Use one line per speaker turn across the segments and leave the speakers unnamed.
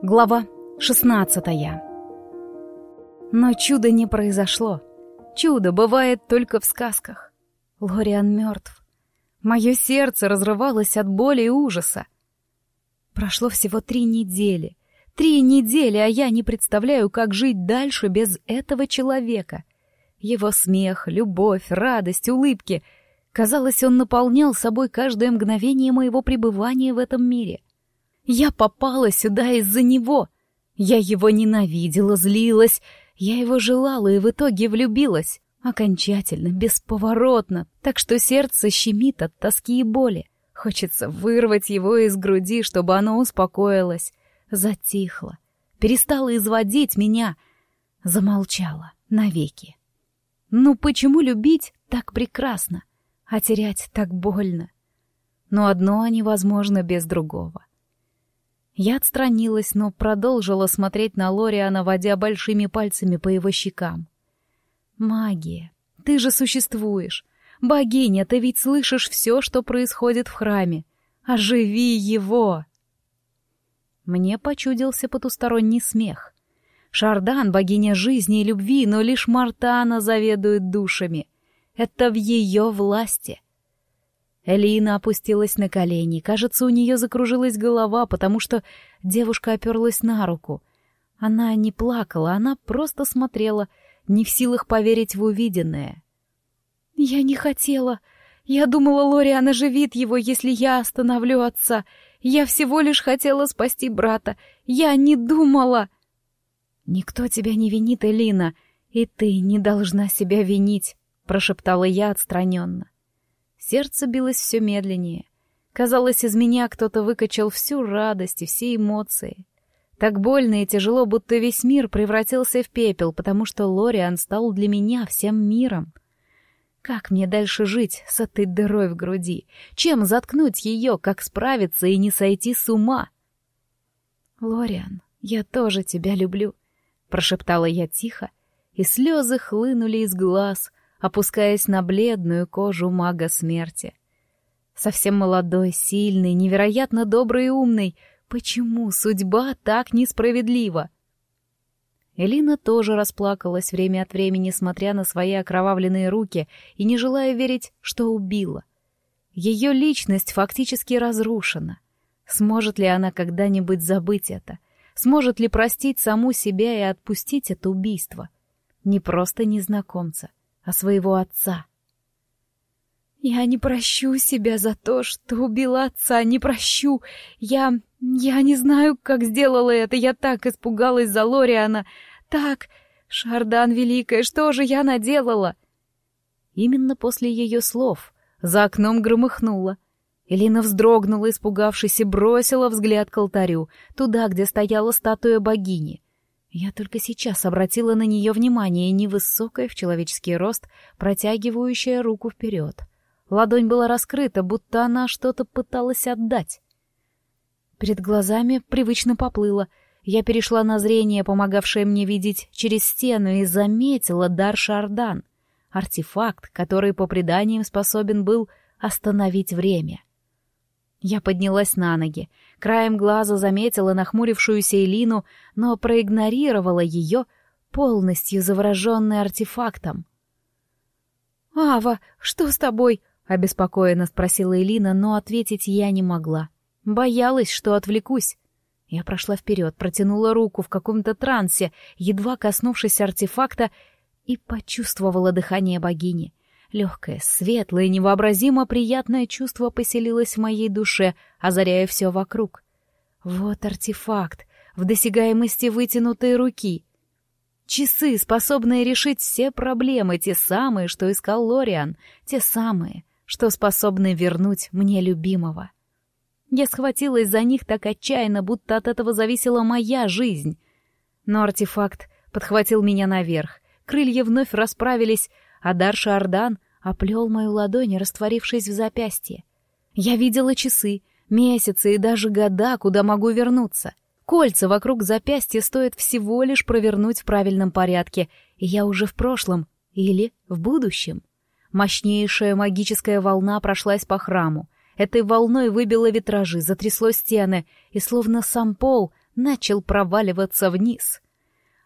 Глава 16 Но чудо не произошло. Чудо бывает только в сказках. Лориан мертв. Мое сердце разрывалось от боли и ужаса. Прошло всего три недели. Три недели, а я не представляю, как жить дальше без этого человека. Его смех, любовь, радость, улыбки. Казалось, он наполнял собой каждое мгновение моего пребывания в этом мире — я попала сюда из-за него. Я его ненавидела, злилась. Я его желала и в итоге влюбилась. Окончательно, бесповоротно, так что сердце щемит от тоски и боли. Хочется вырвать его из груди, чтобы оно успокоилось, затихло, перестало изводить меня, замолчало навеки. Ну почему любить так прекрасно, а терять так больно? Но одно невозможно без другого. Я отстранилась, но продолжила смотреть на Лориана, водя большими пальцами по его щекам. «Магия, ты же существуешь. Богиня, ты ведь слышишь все, что происходит в храме. Оживи его!» Мне почудился потусторонний смех. Шардан — богиня жизни и любви, но лишь Мартана заведует душами. Это в ее власти — Элина опустилась на колени. Кажется, у нее закружилась голова, потому что девушка оперлась на руку. Она не плакала, она просто смотрела, не в силах поверить в увиденное. «Я не хотела. Я думала, Лориан оживит его, если я остановлю отца. Я всего лишь хотела спасти брата. Я не думала...» «Никто тебя не винит, Элина, и ты не должна себя винить», — прошептала я отстраненно. Сердце билось все медленнее. Казалось, из меня кто-то выкачал всю радость и все эмоции. Так больно и тяжело, будто весь мир превратился в пепел, потому что Лориан стал для меня всем миром. Как мне дальше жить с этой дырой в груди? Чем заткнуть ее, как справиться и не сойти с ума? «Лориан, я тоже тебя люблю», — прошептала я тихо, и слезы хлынули из глаз, опускаясь на бледную кожу мага смерти. Совсем молодой, сильный, невероятно добрый и умный. Почему судьба так несправедлива? Элина тоже расплакалась время от времени, смотря на свои окровавленные руки и не желая верить, что убила. Ее личность фактически разрушена. Сможет ли она когда-нибудь забыть это? Сможет ли простить саму себя и отпустить это убийство? Не просто незнакомца, а своего отца. «Я не прощу себя за то, что убила отца, не прощу. Я... я не знаю, как сделала это. Я так испугалась за Лориана. Так... Шардан Великая, что же я наделала?» Именно после ее слов за окном громыхнуло. Элина вздрогнула, испугавшись, и бросила взгляд к алтарю, туда, где стояла статуя богини — я только сейчас обратила на нее внимание, невысокая в человеческий рост, протягивающая руку вперед. Ладонь была раскрыта, будто она что-то пыталась отдать. Перед глазами привычно поплыло. Я перешла на зрение, помогавшее мне видеть через стену, и заметила дар Шардан. Артефакт, который, по преданиям, способен был остановить время. Я поднялась на ноги. Краем глаза заметила нахмурившуюся Элину, но проигнорировала ее, полностью завороженной артефактом. «Ава, что с тобой?» — обеспокоенно спросила Элина, но ответить я не могла. Боялась, что отвлекусь. Я прошла вперед, протянула руку в каком-то трансе, едва коснувшись артефакта, и почувствовала дыхание богини. Легкое, светлое, невообразимо приятное чувство поселилось в моей душе, озаряя все вокруг. Вот артефакт, в досягаемости вытянутой руки. Часы, способные решить все проблемы, те самые, что искал Лориан, те самые, что способны вернуть мне любимого. Я схватилась за них так отчаянно, будто от этого зависела моя жизнь. Но артефакт подхватил меня наверх, крылья вновь расправились, а Дарша Ардан оплел мою ладонь, растворившись в запястье. Я видела часы, месяцы и даже года, куда могу вернуться. Кольца вокруг запястья стоит всего лишь провернуть в правильном порядке, и я уже в прошлом или в будущем. Мощнейшая магическая волна прошлась по храму. Этой волной выбило витражи, затрясло стены, и словно сам пол начал проваливаться вниз.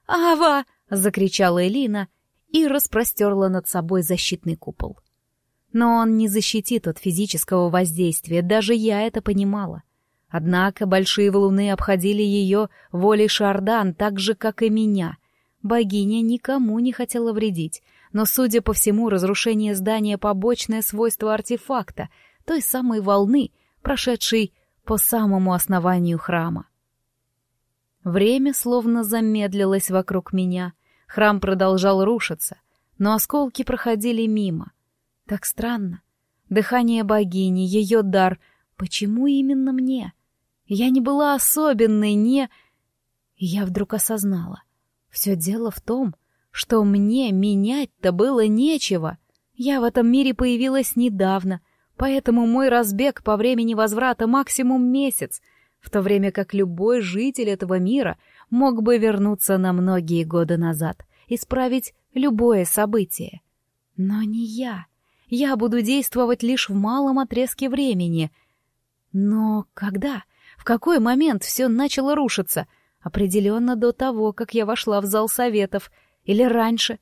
«Ава!» — закричала Элина и распростерла над собой защитный купол. Но он не защитит от физического воздействия, даже я это понимала. Однако большие валуны обходили ее волей Шардан так же, как и меня. Богиня никому не хотела вредить, но, судя по всему, разрушение здания — побочное свойство артефакта, той самой волны, прошедшей по самому основанию храма. Время словно замедлилось вокруг меня. Храм продолжал рушиться, но осколки проходили мимо. Так странно. Дыхание богини, ее дар. Почему именно мне? Я не была особенной, не... И я вдруг осознала. Все дело в том, что мне менять-то было нечего. Я в этом мире появилась недавно, поэтому мой разбег по времени возврата максимум месяц — в то время как любой житель этого мира мог бы вернуться на многие годы назад, исправить любое событие. Но не я. Я буду действовать лишь в малом отрезке времени. Но когда? В какой момент все начало рушиться? Определенно до того, как я вошла в зал советов. Или раньше.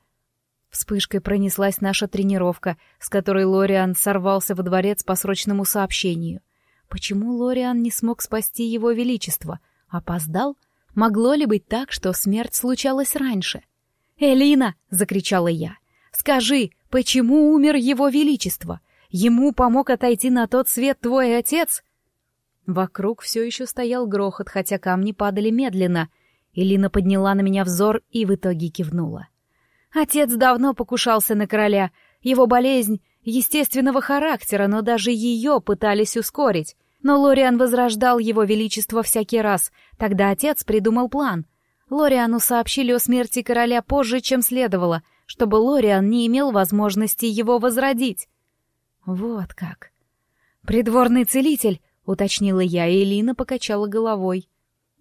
Вспышкой пронеслась наша тренировка, с которой Лориан сорвался во дворец по срочному сообщению. Почему Лориан не смог спасти его величество? Опоздал? Могло ли быть так, что смерть случалась раньше? «Элина!» — закричала я. «Скажи, почему умер его величество? Ему помог отойти на тот свет твой отец?» Вокруг все еще стоял грохот, хотя камни падали медленно. Элина подняла на меня взор и в итоге кивнула. «Отец давно покушался на короля. Его болезнь естественного характера, но даже ее пытались ускорить. Но Лориан возрождал его величество всякий раз. Тогда отец придумал план. Лориану сообщили о смерти короля позже, чем следовало, чтобы Лориан не имел возможности его возродить. Вот как. «Придворный целитель», — уточнила я, и Элина покачала головой.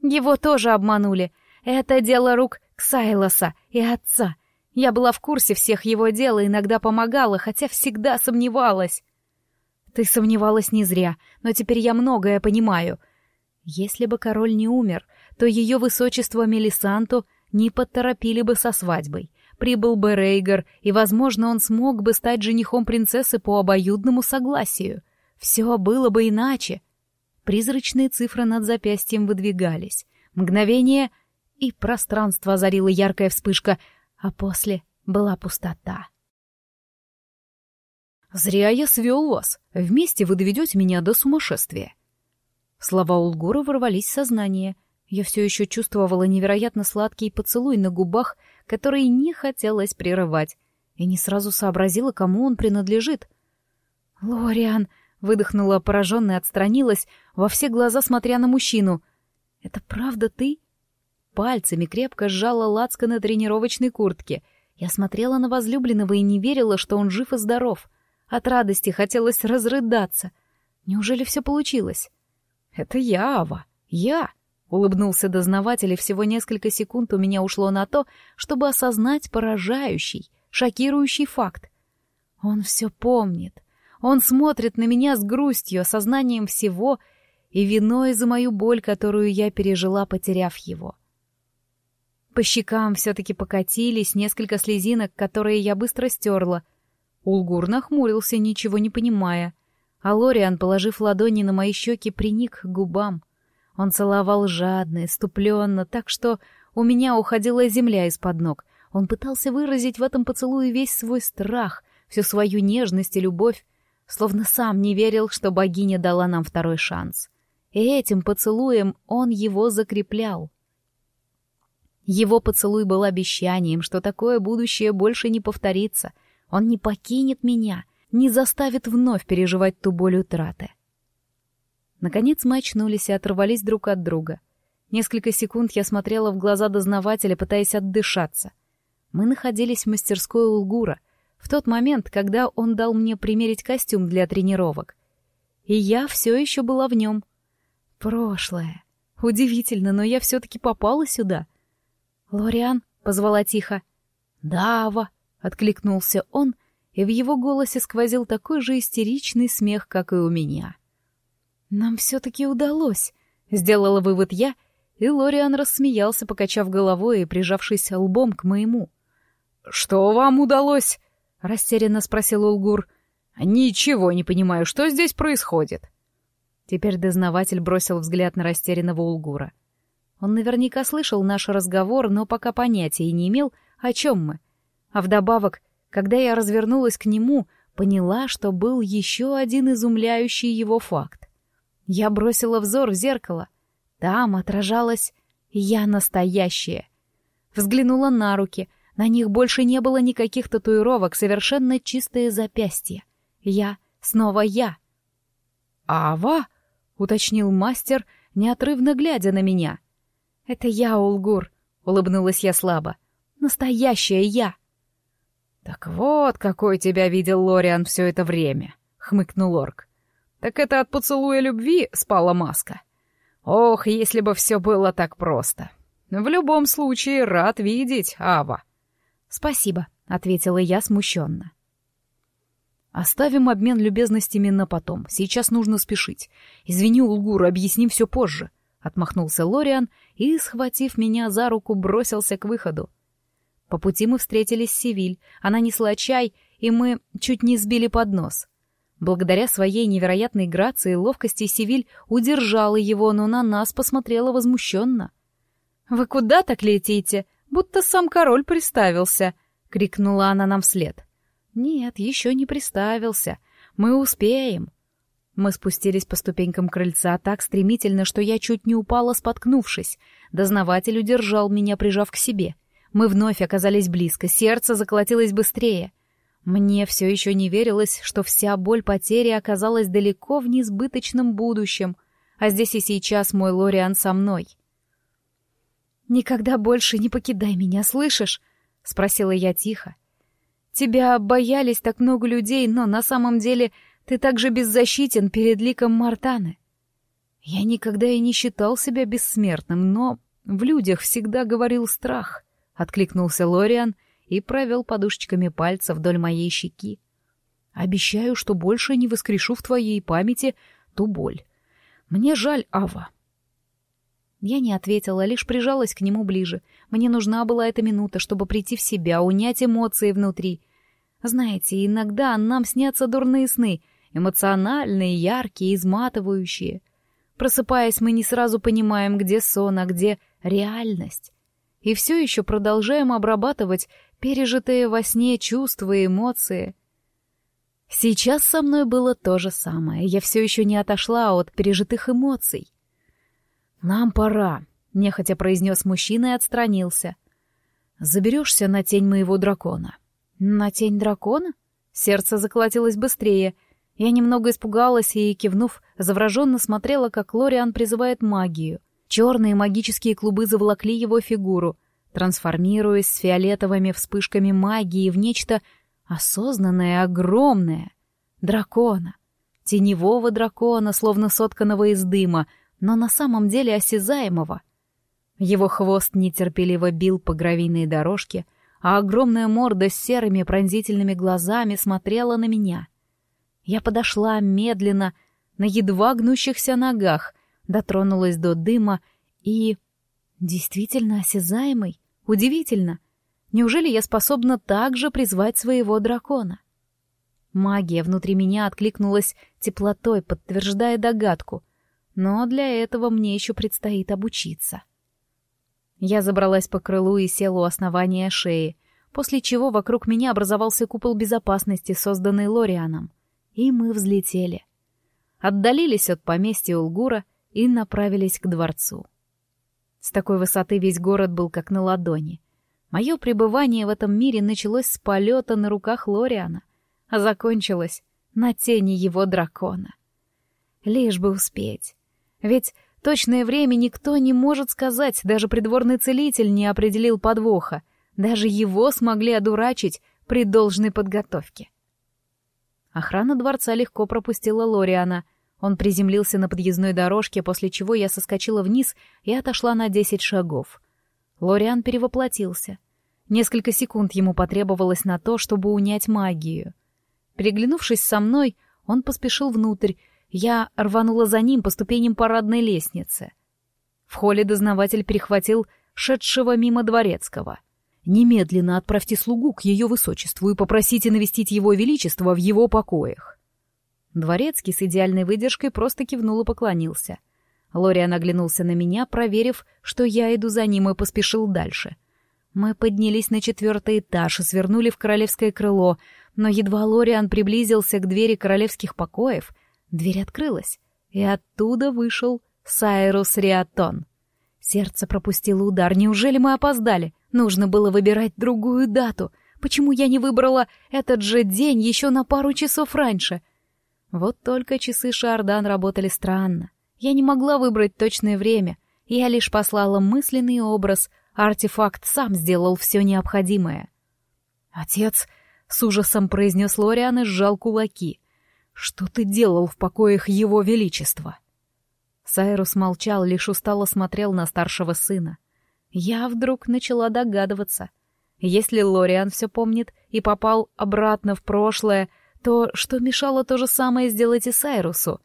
«Его тоже обманули. Это дело рук Ксайлоса и отца. Я была в курсе всех его дел и иногда помогала, хотя всегда сомневалась. Ты сомневалась не зря, но теперь я многое понимаю. Если бы король не умер, то ее высочество Мелисанту не поторопили бы со свадьбой. Прибыл бы Рейгар, и, возможно, он смог бы стать женихом принцессы по обоюдному согласию. Все было бы иначе. Призрачные цифры над запястьем выдвигались. Мгновение, и пространство озарила яркая вспышка — а после была пустота.
«Зря я свел вас. Вместе вы доведете меня до сумасшествия». Слова Улгура ворвались в сознание. Я все еще чувствовала невероятно сладкий поцелуй на губах, который не хотелось прерывать, и не сразу сообразила, кому он принадлежит.
«Лориан!» — выдохнула пораженно и отстранилась, во все глаза смотря на мужчину. «Это правда ты?» пальцами крепко сжала лацканы тренировочной куртки. Я смотрела на возлюбленного и не верила, что он жив и здоров. От радости хотелось разрыдаться. Неужели все получилось? «Это я, Ава, я!» — улыбнулся дознаватель, и всего несколько секунд у меня ушло на то, чтобы осознать поражающий, шокирующий факт. Он все помнит. Он смотрит на меня с грустью, осознанием всего и виной за мою боль, которую я пережила, потеряв его. По щекам все-таки покатились несколько слезинок, которые я быстро стерла. Улгур нахмурился, ничего не понимая. А Лориан, положив ладони на мои щеки, приник к губам. Он целовал жадно, иступленно, так что у меня уходила земля из-под ног. Он пытался выразить в этом поцелуе весь свой страх, всю свою нежность и любовь, словно сам не верил, что богиня дала нам второй шанс. И этим поцелуем он его закреплял. Его поцелуй был обещанием, что такое будущее больше не повторится. Он не покинет меня, не заставит вновь переживать ту боль утраты. Наконец мы очнулись и оторвались друг от друга. Несколько секунд я смотрела в глаза дознавателя, пытаясь отдышаться. Мы находились в мастерской Улгура, в тот момент, когда он дал мне примерить костюм для тренировок. И я все еще была в нем. Прошлое. Удивительно, но я все-таки попала сюда — «Лориан?» — позвала тихо. «Дава!» — откликнулся он, и в его голосе сквозил такой же истеричный смех, как и у меня. «Нам все-таки удалось», — сделала вывод я,
и Лориан рассмеялся, покачав головой и прижавшись лбом к моему. «Что вам удалось?» — растерянно спросил Улгур. «Ничего не понимаю, что здесь происходит?» Теперь дознаватель бросил взгляд на растерянного Улгура. Он наверняка слышал наш разговор, но пока понятия не имел, о чем мы. А вдобавок, когда я развернулась к нему, поняла, что был еще один изумляющий его факт. Я бросила взор в зеркало. Там отражалась я настоящая. Взглянула на руки. На них больше не было никаких татуировок, совершенно чистые запястья. Я снова я. «Ава?» — уточнил мастер, неотрывно глядя на меня. «Это я, Улгур», — улыбнулась я слабо. «Настоящая я». «Так вот, какой тебя видел Лориан все это время», — хмыкнул Орк. «Так это от поцелуя любви спала маска. Ох, если бы все было так просто. В любом случае, рад видеть, Ава».
«Спасибо», — ответила я смущенно.
«Оставим обмен любезностями на потом. Сейчас нужно спешить. Извини, Улгур, объясним все позже», — отмахнулся Лориан и, схватив меня за руку, бросился к выходу. По пути мы встретились с Севиль. Она несла чай, и мы чуть не сбили поднос. Благодаря своей невероятной грации и ловкости Севиль удержала его, но на нас посмотрела возмущенно. «Вы куда так летите? Будто сам король приставился!» — крикнула она нам вслед. «Нет, еще не приставился. Мы успеем!» Мы спустились по ступенькам крыльца так стремительно, что я чуть не упала, споткнувшись. Дознаватель удержал меня, прижав к себе. Мы вновь оказались близко, сердце заколотилось быстрее. Мне все еще не верилось, что вся боль потери оказалась далеко в несбыточном будущем, а здесь и сейчас мой Лориан со мной. «Никогда больше не покидай меня, слышишь?» — спросила я тихо. «Тебя боялись так много людей, но на самом деле ты так же беззащитен перед ликом Мартаны. Я никогда и не считал себя бессмертным, но в людях всегда говорил страх», — откликнулся Лориан — и провел подушечками пальца вдоль моей щеки. Обещаю, что больше не воскрешу в твоей памяти ту боль. Мне жаль, Ава. Я не ответила, лишь прижалась к нему ближе. Мне нужна была эта минута, чтобы прийти в себя, унять эмоции внутри. Знаете, иногда нам снятся дурные сны, эмоциональные, яркие, изматывающие. Просыпаясь, мы не сразу понимаем, где сон, а где реальность. И все еще продолжаем обрабатывать пережитые во сне чувства и эмоции. Сейчас со мной было то же самое, я все еще не отошла от пережитых эмоций. «Нам пора», — нехотя произнес мужчина и отстранился. «Заберешься на тень моего дракона». «На тень дракона?» Сердце заколотилось быстрее. Я немного испугалась и, кивнув, завраженно смотрела, как Лориан призывает магию. Черные магические клубы заволокли его фигуру — трансформируясь с фиолетовыми вспышками магии в нечто осознанное, огромное. Дракона. Теневого дракона, словно сотканного из дыма, но на самом деле осязаемого. Его хвост нетерпеливо бил по гравийной дорожке, а огромная морда с серыми пронзительными глазами смотрела на меня. Я подошла медленно, на едва гнущихся ногах, дотронулась до дыма и Действительно осязаемый? Удивительно. Неужели я способна также призвать своего дракона? Магия внутри меня откликнулась теплотой, подтверждая догадку. Но для этого мне еще предстоит обучиться. Я забралась по крылу и села у основания шеи, после чего вокруг меня образовался купол безопасности, созданный Лорианом. И мы взлетели. Отдалились от поместья Улгура и направились к дворцу. С такой высоты весь город был как на ладони. Мое пребывание в этом мире началось с полета на руках Лориана, а закончилось на тени его дракона. Лишь бы успеть. Ведь точное время никто не может сказать, даже придворный целитель не определил подвоха, даже его смогли одурачить при должной подготовке. Охрана дворца легко пропустила Лориана — он приземлился на подъездной дорожке, после чего я соскочила вниз и отошла на десять шагов. Лориан перевоплотился. Несколько секунд ему потребовалось на то, чтобы унять магию. Переглянувшись со мной, он поспешил внутрь. Я рванула за ним по ступеням парадной лестницы. В холле дознаватель перехватил шедшего мимо дворецкого. «Немедленно отправьте слугу к ее высочеству и попросите навестить его величество в его покоях». Дворецкий с идеальной выдержкой просто кивнул и поклонился. Лориан оглянулся на меня, проверив, что я иду за ним, и поспешил дальше. Мы поднялись на четвертый этаж и свернули в королевское крыло, но едва Лориан приблизился к двери королевских покоев, дверь открылась, и оттуда вышел Сайрус Риатон. Сердце пропустило удар. Неужели мы опоздали? Нужно было выбирать другую дату. Почему я не выбрала этот же день еще на пару часов раньше? Вот только часы Шардан работали странно. Я не могла выбрать точное время. Я лишь послала мысленный образ. Артефакт сам сделал все необходимое. «Отец!» — с ужасом произнес Лориан и сжал кулаки. «Что ты делал в покоях Его Величества?» Сайрус молчал, лишь устало смотрел на старшего сына. Я вдруг начала догадываться. Если Лориан все помнит и попал обратно в прошлое, то что мешало то же самое сделать и Сайрусу?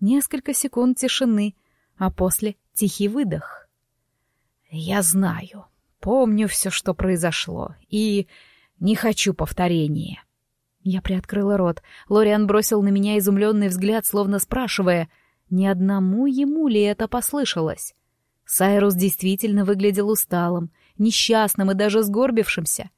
Несколько секунд тишины, а после тихий выдох. «Я знаю, помню все, что произошло, и не хочу повторения». Я приоткрыла рот. Лориан бросил на меня изумленный взгляд, словно спрашивая — ни одному ему ли это послышалось? Сайрус действительно выглядел усталым, несчастным и даже сгорбившимся.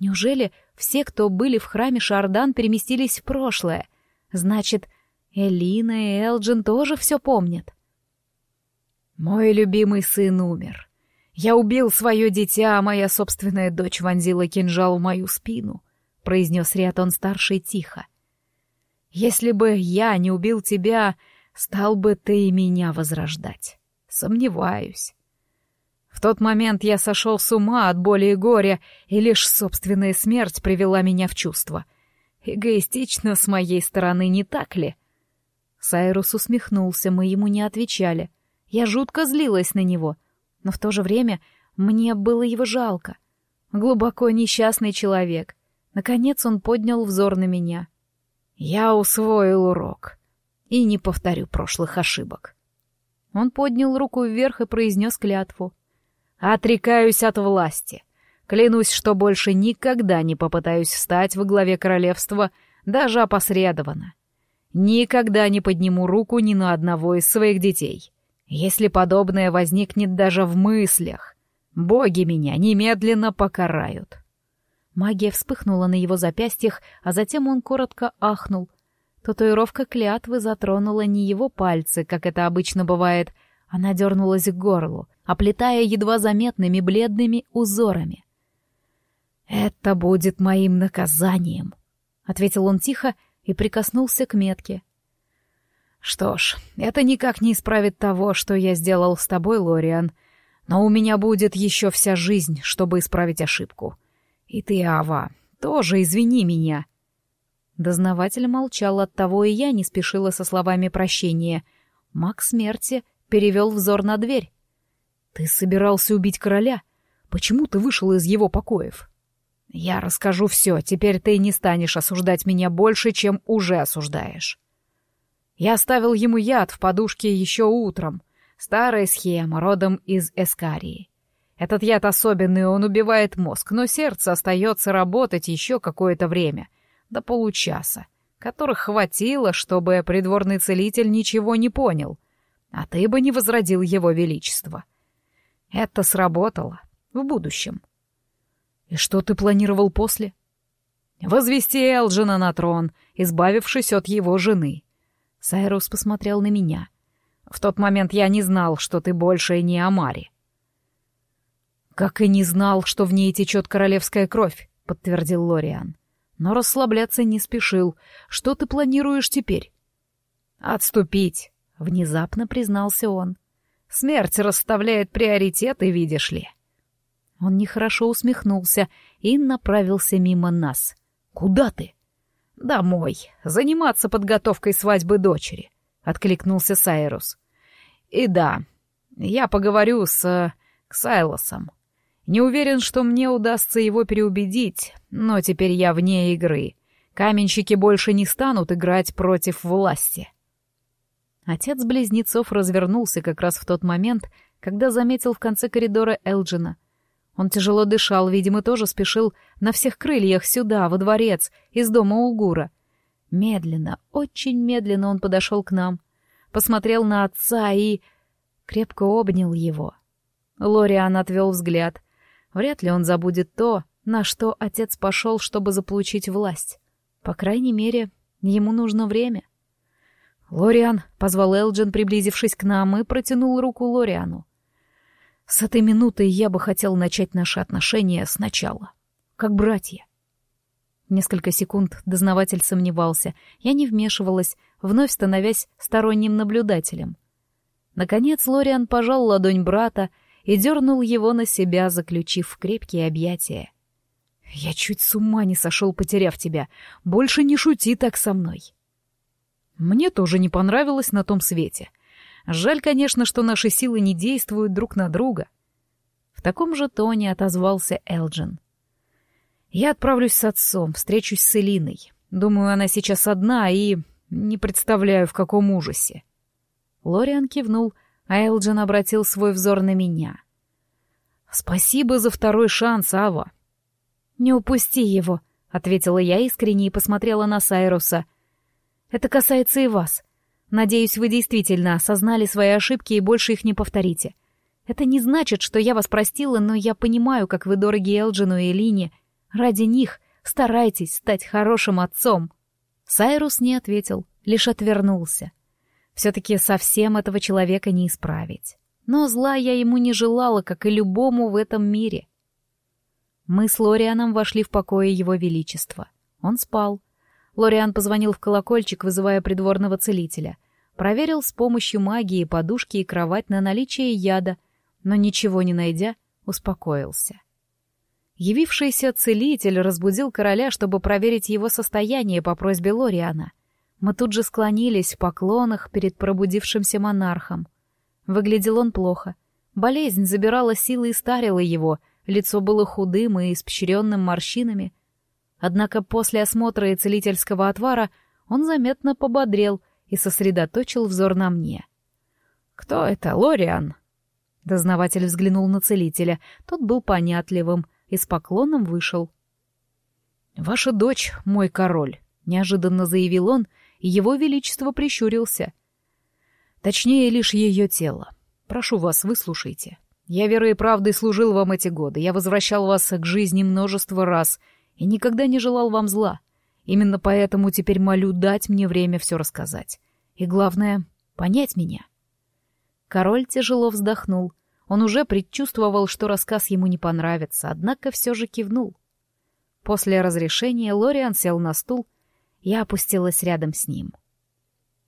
Неужели все, кто были в храме Шардан, переместились в прошлое? Значит, Элина и Элджин тоже все помнят. «Мой любимый сын умер. Я убил свое дитя, а моя собственная дочь вонзила кинжал в мою спину», — произнес Риатон-старший тихо. «Если бы я не убил тебя, стал бы ты и меня возрождать. Сомневаюсь. В тот момент я сошел с ума от боли и горя, и лишь собственная смерть привела меня в чувство. Эгоистично с моей стороны, не так ли? Сайрус усмехнулся, мы ему не отвечали. Я жутко злилась на него, но в то же время мне было его жалко. Глубоко несчастный человек. Наконец он поднял взор на меня. Я усвоил урок и не повторю прошлых ошибок. Он поднял руку вверх и произнес клятву. «Отрекаюсь от власти. Клянусь, что больше никогда не попытаюсь встать во главе королевства, даже опосредованно. Никогда не подниму руку ни на одного из своих детей. Если подобное возникнет даже в мыслях, боги меня немедленно покарают». Магия вспыхнула на его запястьях, а затем он коротко ахнул, Татуировка клятвы затронула не его пальцы, как это обычно бывает, она дернулась к горлу, оплетая едва заметными бледными узорами. «Это будет моим наказанием», — ответил он тихо и прикоснулся к метке. «Что ж, это никак не исправит того, что я сделал с тобой, Лориан, но у меня будет еще вся жизнь, чтобы исправить ошибку. И ты, Ава, тоже извини меня». Дознаватель молчал, оттого и я не спешила со словами прощения. Маг смерти перевел взор на дверь. «Ты собирался убить короля? Почему ты вышел из его покоев?» «Я расскажу все, теперь ты не станешь осуждать меня больше, чем уже осуждаешь». Я оставил ему яд в подушке еще утром. Старая схема, родом из Эскарии. Этот яд особенный, он убивает мозг, но сердце остается работать еще какое-то время — до получаса, которых хватило, чтобы придворный целитель ничего не понял, а ты бы не возродил его величество. Это сработало в будущем. И что ты планировал после? Возвести Элджина на трон, избавившись от его жены. Сайрус посмотрел на меня. В тот момент я не знал, что ты больше не Амари. Как и не знал, что в ней течет королевская кровь, подтвердил Лориан но расслабляться не спешил. Что ты планируешь теперь? Отступить, внезапно признался он. Смерть расставляет приоритеты, видишь ли. Он нехорошо усмехнулся и направился мимо нас. Куда ты? Домой, заниматься подготовкой свадьбы дочери, откликнулся Сайрус. И да, я поговорю с Ксайлосом. Не уверен, что мне удастся его переубедить, но теперь я вне игры. Каменщики больше не станут играть против власти. Отец близнецов развернулся как раз в тот момент, когда заметил в конце коридора Элджина. Он тяжело дышал, видимо, тоже спешил на всех крыльях сюда, во дворец, из дома Улгура. Медленно, очень медленно он подошел к нам, посмотрел на отца и... крепко обнял его. Лориан отвел взгляд. Вряд ли он забудет то, на что отец пошел, чтобы заполучить власть. По крайней мере, ему нужно время. «Лориан», — позвал Элджин, приблизившись к нам, и протянул руку Лориану. «С этой минуты я бы хотел начать наши отношения сначала, как братья». Несколько секунд дознаватель сомневался. Я не вмешивалась, вновь становясь сторонним наблюдателем. Наконец Лориан пожал ладонь брата и дернул его на себя, заключив в крепкие объятия. «Я чуть с ума не сошел, потеряв тебя. Больше не шути так со мной». Мне тоже не понравилось на том свете. Жаль, конечно, что наши силы не действуют друг на друга. В таком же тоне отозвался Элджин. Я отправлюсь с отцом, встречусь с Элиной. Думаю, она сейчас одна и... не представляю, в каком ужасе. Лориан кивнул, а Элджин обратил свой взор на меня. «Спасибо за второй шанс, Ава». «Не упусти его», — ответила я искренне и посмотрела на Сайруса. «Это касается и вас. Надеюсь, вы действительно осознали свои ошибки и больше их не повторите. Это не значит, что я вас простила, но я понимаю, как вы дороги Элджину и Элине. Ради них старайтесь стать хорошим отцом». Сайрус не ответил, лишь отвернулся. Все-таки совсем этого человека не исправить. Но зла я ему не желала, как и любому в этом мире. Мы с Лорианом вошли в покое его величества. Он спал. Лориан позвонил в колокольчик, вызывая придворного целителя. Проверил с помощью магии подушки и кровать на наличие яда, но ничего не найдя, успокоился. Явившийся целитель разбудил короля, чтобы проверить его состояние по просьбе Лориана. Мы тут же склонились в поклонах перед пробудившимся монархом. Выглядел он плохо. Болезнь забирала силы и старила его, лицо было худым и испещренным морщинами. Однако после осмотра и целительского отвара он заметно пободрел и сосредоточил взор на мне. «Кто это, Лориан?» Дознаватель взглянул на целителя. Тот был понятливым и с поклоном вышел. «Ваша дочь, мой король», — неожиданно заявил он и его величество прищурился. Точнее, лишь ее тело. Прошу вас, выслушайте. Я верой и правдой служил вам эти годы, я возвращал вас к жизни множество раз и никогда не желал вам зла. Именно поэтому теперь молю дать мне время все рассказать. И главное — понять меня. Король тяжело вздохнул. Он уже предчувствовал, что рассказ ему не понравится, однако все же кивнул. После разрешения Лориан сел на стул я опустилась рядом с ним.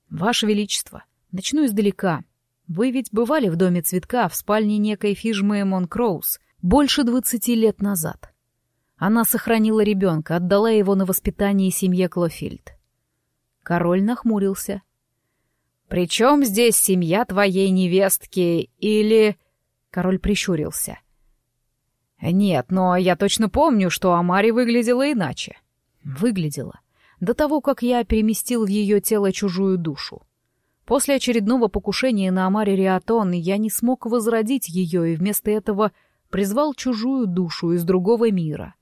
«Ваше Величество, начну издалека. Вы ведь бывали в доме цветка в спальне некой фижмы Монкроуз больше двадцати лет назад. Она сохранила ребенка, отдала его на воспитание семье Клофильд. Король нахмурился. «При чем здесь семья твоей невестки или...» Король прищурился. «Нет, но я точно помню, что Амари выглядела иначе». «Выглядела до того, как я переместил в ее тело чужую душу. После очередного покушения на Амаре Риатон я не смог возродить ее и вместо этого призвал чужую душу из другого мира.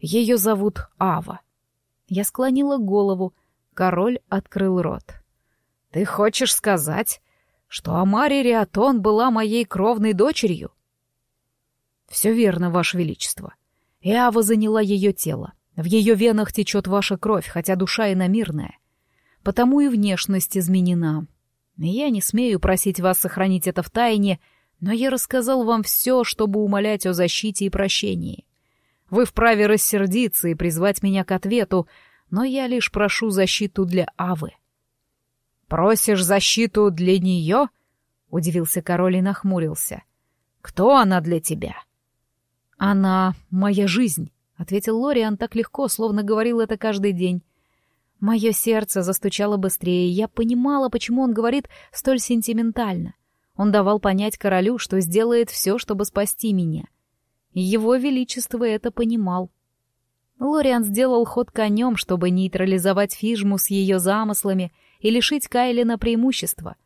Ее зовут Ава. Я склонила голову, король открыл рот. «Ты хочешь сказать, что Амари Риатон была моей кровной дочерью?» «Все верно, Ваше Величество. И Ава заняла ее тело. В ее венах течет ваша кровь, хотя душа иномирная. Потому и внешность изменена. Я не смею просить вас сохранить это в тайне, но я рассказал вам все, чтобы умолять о защите и прощении. Вы вправе рассердиться и призвать меня к ответу, но я лишь прошу защиту для Авы. «Просишь защиту для нее?» — удивился король и нахмурился. «Кто она для тебя?» «Она — моя жизнь», ответил Лориан так легко, словно говорил это каждый день. Мое сердце застучало быстрее, и я понимала, почему он говорит столь сентиментально. Он давал понять королю, что сделает все, чтобы спасти меня. Его Величество это понимал. Лориан сделал ход конем, чтобы нейтрализовать Фижму с ее замыслами и лишить Кайлина преимущества.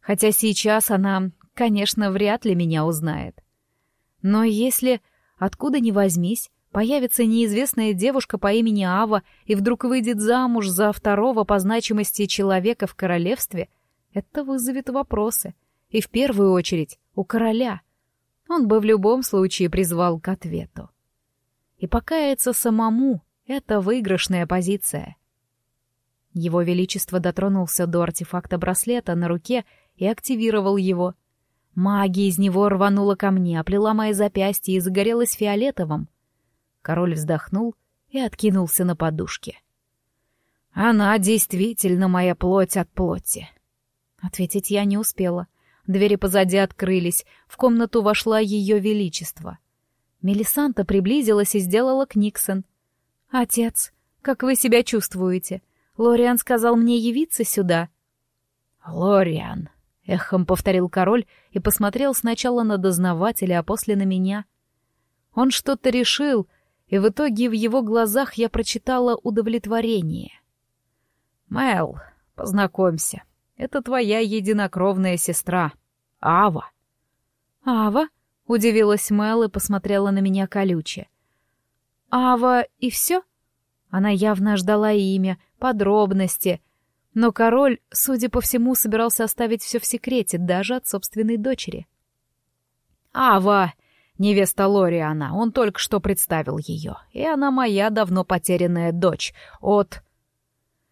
Хотя сейчас она
конечно, вряд ли меня узнает. Но если, откуда ни возьмись, появится неизвестная девушка по имени Ава и вдруг выйдет замуж за второго по значимости человека в королевстве, это вызовет вопросы. И в первую очередь у короля. Он бы в любом случае призвал к ответу. И покаяться самому — это выигрышная позиция. Его Величество дотронулся до артефакта браслета на руке и активировал его. Магия из него рванула ко мне, оплела мои запястья и загорелась фиолетовым. Король вздохнул и откинулся на подушке. «Она действительно моя плоть от плоти». Ответить я не успела. Двери позади открылись, в комнату вошла ее величество. Мелисанта приблизилась и сделала Книксон. «Отец, как вы себя чувствуете? Лориан сказал мне явиться сюда».
«Лориан», — эхом повторил король и посмотрел сначала на дознавателя, а после на меня. Он что-то решил, и в итоге в его глазах я прочитала удовлетворение. «Мэл, познакомься, это твоя единокровная сестра, Ава».
«Ава?» — удивилась Мэл и посмотрела на меня колюче. «Ава и все?» Она явно ждала имя, подробности. Но король, судя по всему, собирался оставить все в секрете, даже от собственной дочери.
«Ава!» Невеста Лориана, он только что представил ее, и она моя давно потерянная дочь от...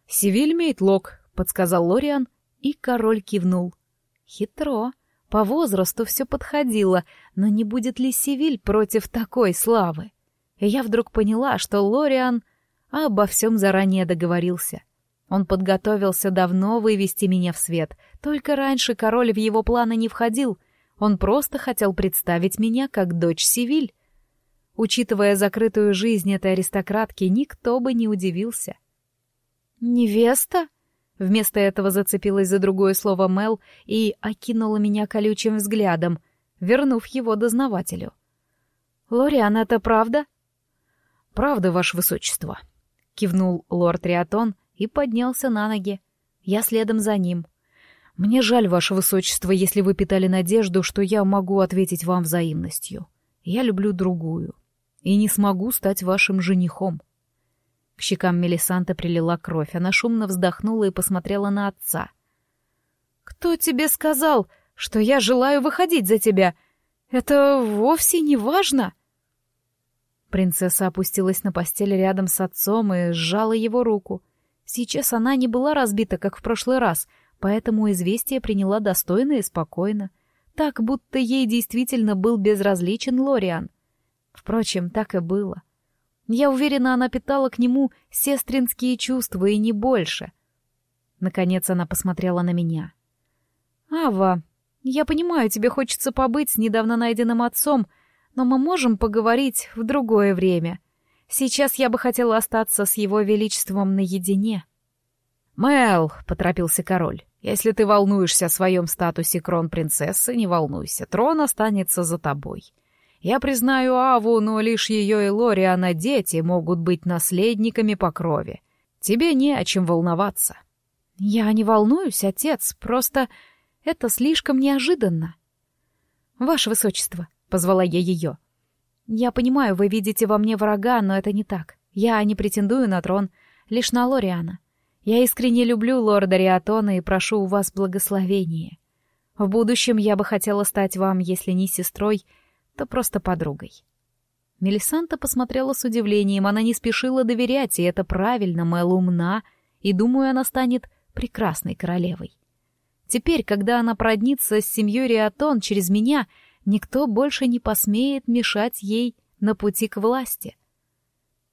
«Сивиль Мейтлок», — подсказал Лориан, и король кивнул. «Хитро. По возрасту все подходило, но не будет ли Сивиль против такой славы?» И я вдруг поняла, что Лориан обо всем заранее договорился. Он подготовился давно вывести меня в свет, только раньше король в его планы не входил, он просто хотел представить меня как дочь Сивиль. Учитывая закрытую жизнь этой аристократки, никто бы не удивился.
«Невеста?» Вместо этого зацепилась за другое слово Мел и окинула меня колючим взглядом, вернув его дознавателю. «Лориан, это правда?»
«Правда, ваше высочество», кивнул лорд Риатон и поднялся на ноги. Я следом за ним. Мне жаль, ваше высочество, если вы питали надежду, что я могу ответить вам взаимностью. Я люблю другую и не смогу стать вашим женихом. К щекам Мелисанты прилила кровь, она шумно вздохнула и посмотрела на отца.
«Кто тебе сказал, что я желаю выходить за тебя? Это вовсе не важно!»
Принцесса опустилась на постель рядом с отцом и сжала его руку. Сейчас она не была разбита, как в прошлый раз, поэтому известие приняла достойно и спокойно, так, будто ей действительно был безразличен Лориан. Впрочем, так и было. Я уверена, она питала к нему сестринские чувства и не больше. Наконец она посмотрела на меня.
«Ава, я понимаю, тебе хочется побыть с недавно найденным отцом, — но мы можем поговорить в другое время. Сейчас я бы хотела остаться с его величеством наедине».
«Мэл», — поторопился король, — «если ты волнуешься о своем статусе крон-принцессы, не волнуйся, трон останется за тобой. Я признаю Аву, но лишь ее и Лориана дети могут быть наследниками по крови. Тебе не о чем волноваться».
«Я не волнуюсь, отец, просто это слишком неожиданно». «Ваше высочество, — позвала я ее. «Я понимаю, вы видите во мне врага, но это не так. Я не претендую на трон, лишь на Лориана. Я искренне люблю лорда Риатона и прошу у вас благословения. В будущем я бы хотела стать вам, если не сестрой, то просто подругой». Мелисанта посмотрела с удивлением, она не спешила доверять, и это правильно, Мэл умна, и, думаю, она станет прекрасной королевой. Теперь, когда она проднится с семьей Риатон через меня — Никто больше не посмеет мешать ей на пути к власти.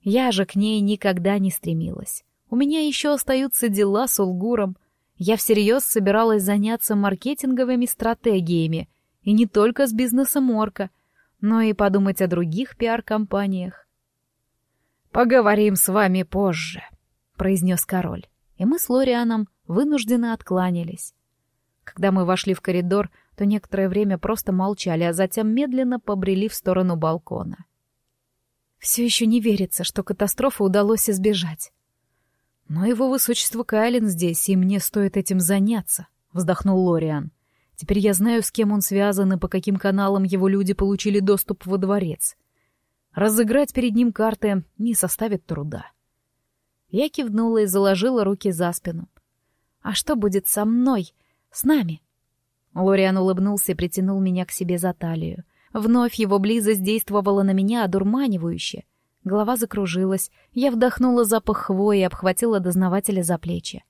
Я же к ней никогда не стремилась. У меня еще остаются дела с Улгуром. Я всерьез собиралась заняться маркетинговыми стратегиями, и не только с бизнесом Орка, но и подумать о других пиар-компаниях.
«Поговорим с вами позже», — произнес король, и мы с Лорианом вынужденно откланялись. Когда мы вошли в коридор, то некоторое время просто молчали, а затем медленно побрели в сторону балкона.
Все еще не верится, что катастрофу удалось избежать.
Но его высочество Кайлин здесь, и мне стоит этим заняться, вздохнул Лориан. Теперь я знаю, с кем он связан и по каким каналам его люди получили доступ во дворец. Разыграть перед ним карты не составит труда.
Я кивнула и заложила руки за спину. «А что будет со мной? С нами?» Лориан улыбнулся и притянул меня к себе за талию. Вновь его близость действовала на меня одурманивающе. Голова закружилась, я вдохнула запах хвои и обхватила дознавателя за плечи.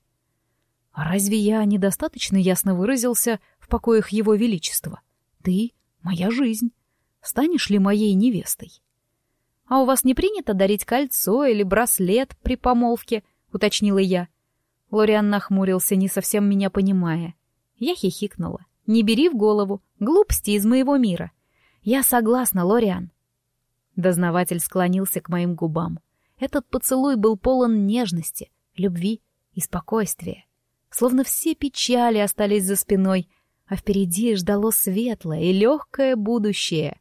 «А разве я недостаточно ясно выразился в покоях его величества? Ты — моя жизнь. Станешь ли моей невестой?»
«А у вас не принято дарить кольцо или браслет при помолвке?» — уточнила я. Лориан нахмурился, не совсем меня понимая. Я хихикнула. «Не бери в голову. Глупости из моего мира. «Я согласна, Лориан». Дознаватель склонился к моим губам. Этот поцелуй был полон нежности, любви и спокойствия. Словно все печали остались за спиной, а впереди ждало светлое и легкое будущее.